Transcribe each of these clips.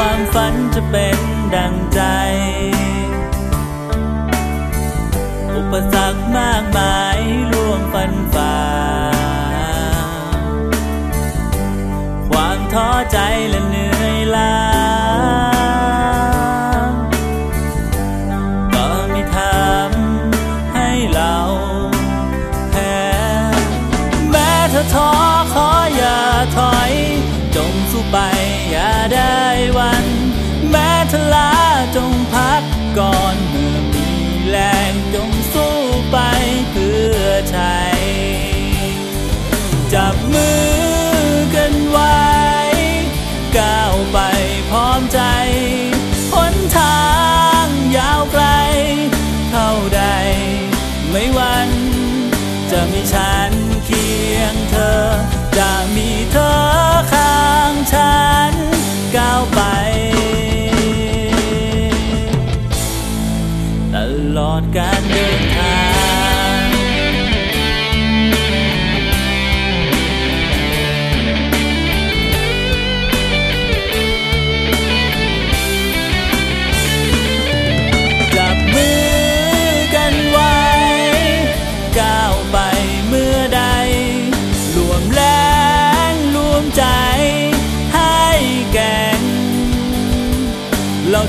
ความฝันจะเป็นดังใจ อุปสรรคมากมายล่วงฟันฝ่า ความท้อใจและเหนื่อยล้า พั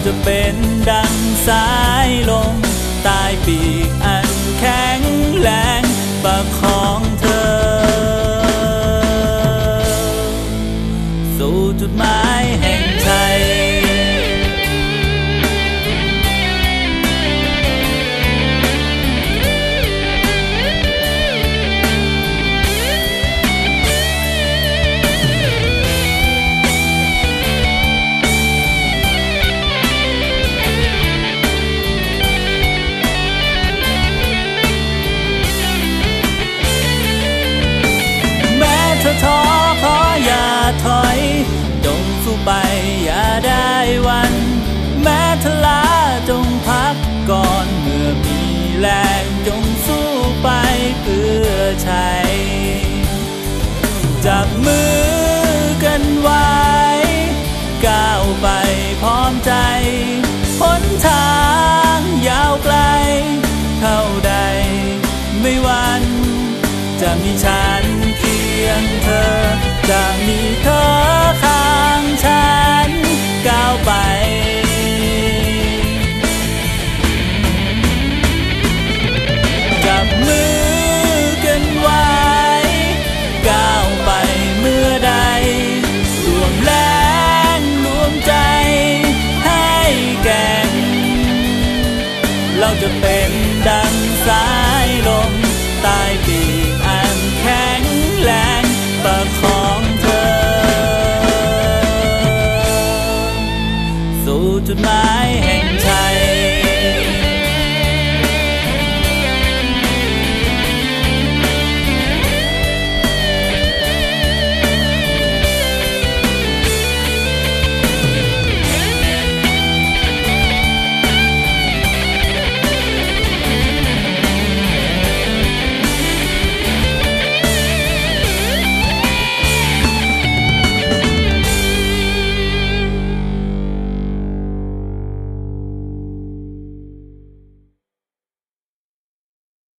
จะเป็นดังสายลมใต้ปีกอันแข็งแรงประคองเธอ ไปอย่าได้วัน แม้เธอล้าจงพักก่อนเมื่อมีแรงจงสู้ไปเพื่อชัยจับมือกันไว้ ก้าวไปพร้อมใจหนทางยาวไกล เท่าใด ไม่วัน จะมีฉันเคียงเธอ จะมีเธอ เ